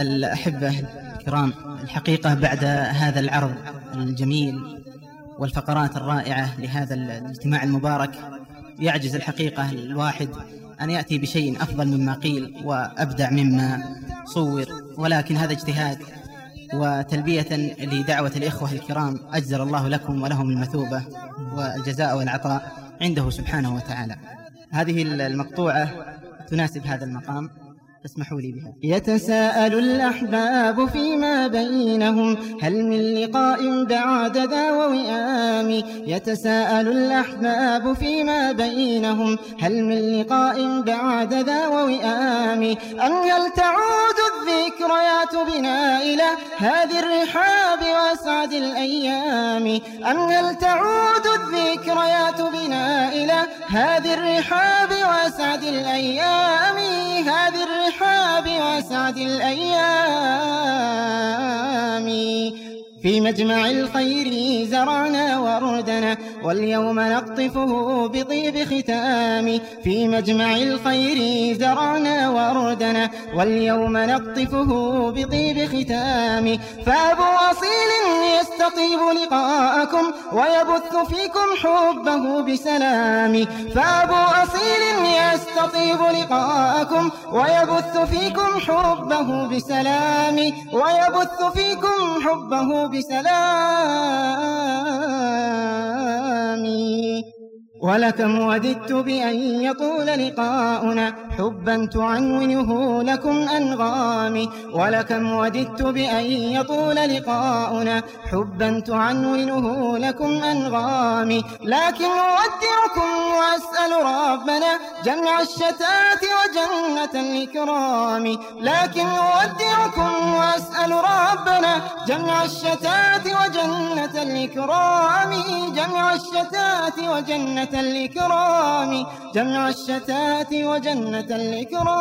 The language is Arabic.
الأحبة الكرام الحقيقة بعد هذا العرض الجميل والفقرات الرائعة لهذا الاجتماع المبارك يعجز الحقيقة الواحد أن يأتي بشيء أفضل مما قيل وأبدع مما صور. ولكن هذا اجتهاد وتلبية لدعوة الإخوة الكرام أجزل الله لكم ولهم المثوبة والجزاء والعطاء عنده سبحانه وتعالى. هذه المقطوعة تناسب هذا المقام. فاسمحوا لي بها يتساءل الأحباب فيما بينهم هل من لقاء بعد ذا ووئام؟ يتساءل الأحباب فيما بينهم هل من لقاء بعد ذا ووئام؟ أم هل تعود الذكريات بنا إلى هذه الرحاب وأسعد الأيام؟ أم هل تعود الذكريات بنا إلى هذه الرحاب وأسعد الأيام؟ هذه والأصحاب وسعد الأيام. في مجمع الخير زرعنا وردنا واليوم نقطفه بطيب ختام. في مجمع الخير زرعنا وردنا واليوم نقطفه بطيب ختام. فأبو أصيل يستطيب لقاءكم ويبث فيكم حبه بسلام. فأبو أصيل يطيب لقاءكم ويبث فيكم حبه بسلام ويبث فيكم حبه بسلام. ولكم وددت بأن يطول لقاؤنا حبا تعنونه لكم أنغامي ولكم وددت بأن يطول لقاؤنا حبا تعنونه لكم أنغامي لكن أودعكم وأسأل ربنا جمع الشتات وجنة الإكرام لكن أودعكم وأسأل ربنا جمع الشتات الإكرام جمع الشتات وجنة الإكرام جمع الشتات وجنة الإكرام.